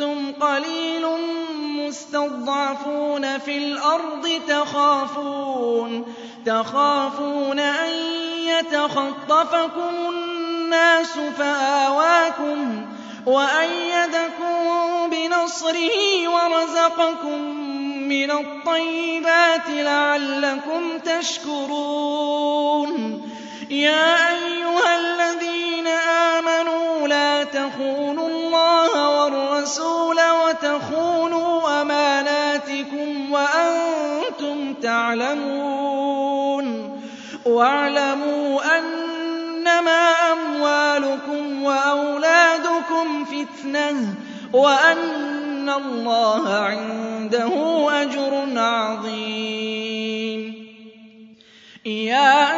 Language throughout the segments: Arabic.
أنتم قليل مستضعفون في الأرض تخافون تخافون أن يتخطفكم الناس فآواكم وأيدكم بنصره ورزقكم من الطيبات لعلكم تشكرون يا أيها الذين آمنوا لا تخونوا الرَّسُولَ وَتَخُونُوا أَمَانَاتِكُمْ وَأَنْتُمْ تَعْلَمُونَ وَاعْلَمُوا أَنَّمَا أَمْوَالُكُمْ وَأَوْلَادُكُمْ فِتْنَةٌ وَأَنَّ اللَّهَ عِندَهُ أَجْرٌ عَظِيمٌ. يَا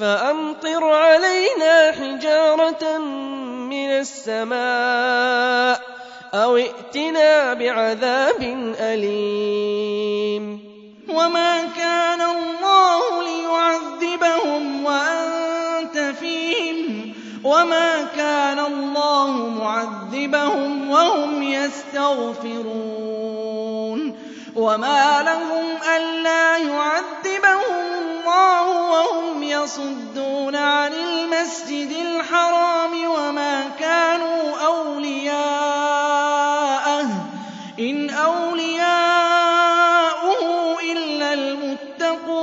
فأمطر علينا حجارة من السماء أو ائتنا بعذاب أليم وما كان الله ليعذبهم وأنت فيهم وما كان الله معذبهم وهم يستغفرون وما لهم ألا يَصُدُّونَ عَنِ الْمَسْجِدِ الْحَرَامِ وَمَا كَانُوا أَوْلِيَاءَهُ ۚ إِنْ أَوْلِيَاؤُهُ إِلَّا الْمُتَّقُونَ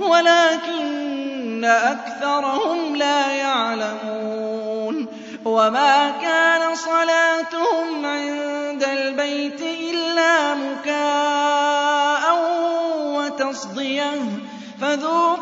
وَلَٰكِنَّ أَكْثَرَهُمْ لَا يَعْلَمُونَ. وَمَا كَانَ صَلَاتُهُمْ عِندَ الْبَيْتِ إِلَّا مُكَاءً وَتَصْدِيَةً فَذُوقُوا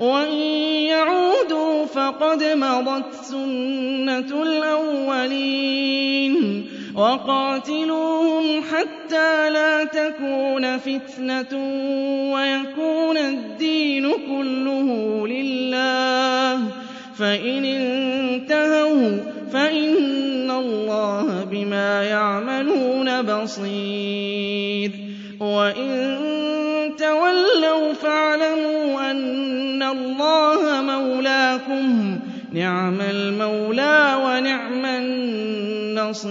وَإِن يَعُودُوا فَقَدْ مَضَتْ سُنَّةُ الْأَوَّلِينَ وَقَاتِلُوهُمْ حَتَّىٰ لَا تَكُونَ فِتْنَةٌ وَيَكُونَ الدِّينُ كُلُّهُ لِلَّهِ فَإِنِ انتهوا فَإِنَّ اللَّهَ بِمَا يَعْمَلُونَ بَصِيرٌ وَإِن الله مولاكم. نعم المولى ونعم النصير.